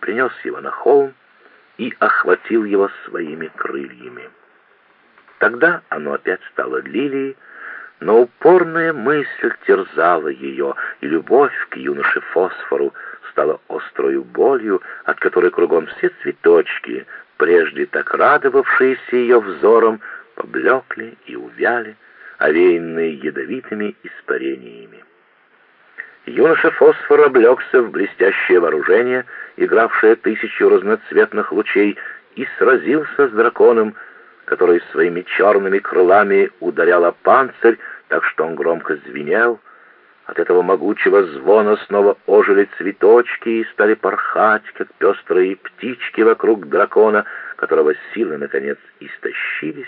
принес его на холм и охватил его своими крыльями. Тогда оно опять стало лилией, но упорная мысль терзала ее, и любовь к юноше Фосфору стала острою болью, от которой кругом все цветочки, прежде так радовавшиеся ее взором, поблекли и увяли, овеянные ядовитыми испарениями. Юноша Фосфор облегся в блестящее вооружение, игравшее тысячу разноцветных лучей, и сразился с драконом, который своими черными крылами ударял о панцирь, так что он громко звенел. От этого могучего звона снова ожили цветочки и стали порхать, как пестрые птички вокруг дракона, которого силы, наконец, истощились,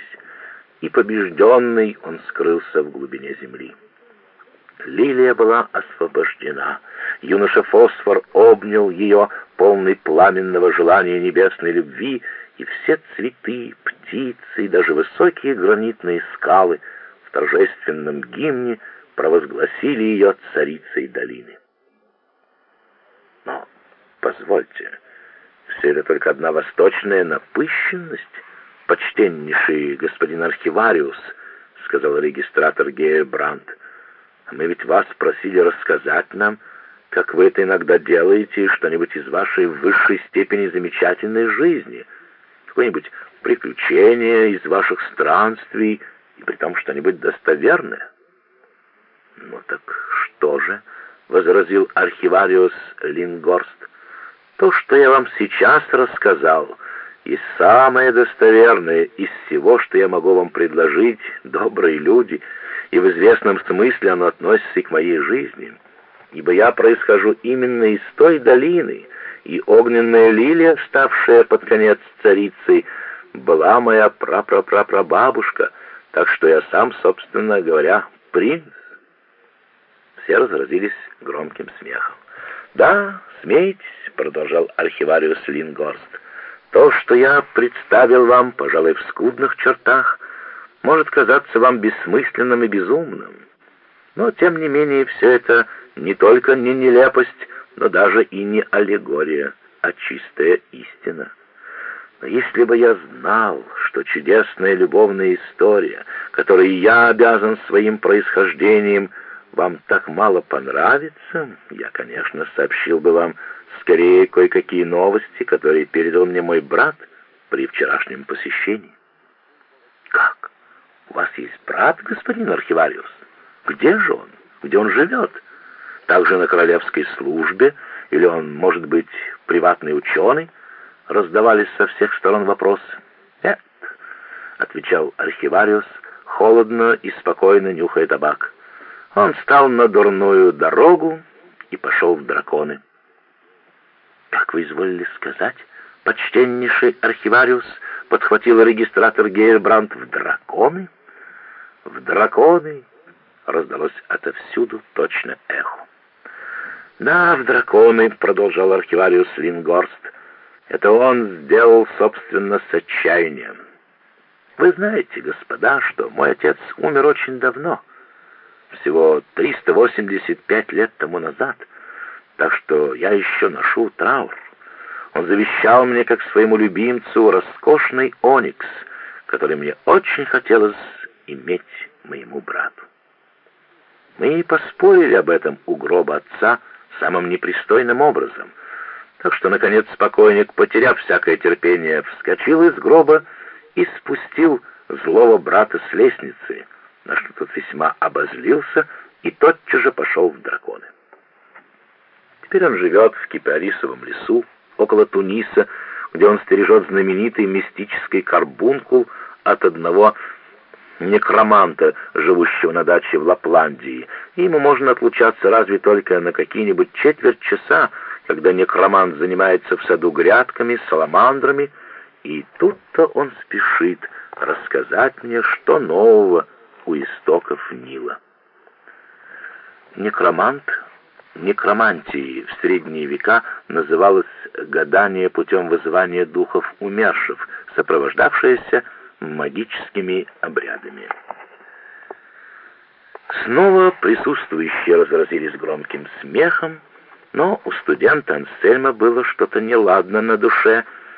и побежденный он скрылся в глубине земли. Лилия была освобождена. Юноша Фосфор обнял ее, полный пламенного желания небесной любви, и все цветы, птицы и даже высокие гранитные скалы в торжественном гимне провозгласили ее царицей долины. Но, позвольте, все это только одна восточная напыщенность, почтеннейший господин архивариус, сказал регистратор Гея Брандт. Мы ведь вас просили рассказать нам, как вы это иногда делаете, что-нибудь из вашей высшей степени замечательной жизни, какое-нибудь приключение из ваших странствий, и при том что-нибудь достоверное. «Ну так что же?» — возразил архивариус Лингорст. «То, что я вам сейчас рассказал, и самое достоверное из всего, что я могу вам предложить, добрые люди, и в известном смысле оно относится и к моей жизни, ибо я происхожу именно из той долины, и огненная лилия, ставшая под конец царицей, была моя прапрапрапрабабушка, так что я сам, собственно говоря, принц». Все разразились громким смехом. «Да, смейтесь», — продолжал архивариус Лингорст. «То, что я представил вам, пожалуй, в скудных чертах, может казаться вам бессмысленным и безумным. Но, тем не менее, все это не только не нелепость, но даже и не аллегория, а чистая истина. Но если бы я знал, что чудесная любовная история, которой я обязан своим происхождением, — вам так мало понравится, я, конечно, сообщил бы вам скорее кое-какие новости, которые передал мне мой брат при вчерашнем посещении. Есть брат, господин архивариус? Где же он? Где он живет? Также на королевской службе? Или он, может быть, приватный ученый? Раздавались со всех сторон вопросы. Нет, отвечал архивариус, холодно и спокойно нюхая табак. Он встал на дурную дорогу и пошел в драконы. «Как вы изволили сказать, почтеннейший архивариус?» — подхватил регистратор Гейрбранд. «В драконы?» «В драконы!» — раздалось отовсюду точно эхо. «Да, в драконы», — продолжал архивариус Лингорст. «Это он сделал, собственно, с отчаянием. Вы знаете, господа, что мой отец умер очень давно» всего 385 лет тому назад, так что я еще ношу траур. Он завещал мне, как своему любимцу, роскошный оникс, который мне очень хотелось иметь моему брату. Мы и поспорили об этом у гроба отца самым непристойным образом, так что, наконец, покойник, потеряв всякое терпение, вскочил из гроба и спустил злого брата с лестницы — на что тот весьма обозлился и тотчас же пошел в драконы. Теперь он живет в Кипарисовом лесу, около Туниса, где он стережет знаменитый мистический карбункул от одного некроманта, живущего на даче в Лапландии. Ему можно отлучаться разве только на какие-нибудь четверть часа, когда некромант занимается в саду грядками, саламандрами, и тут-то он спешит рассказать мне, что нового у истоков Нила. Некромант, некромантией в средние века называлось гадание путем вызывания духов умерших, сопровождавшееся магическими обрядами. Снова присутствующие разразились громким смехом, Но у студента Ансельма было что-то неладно на душе,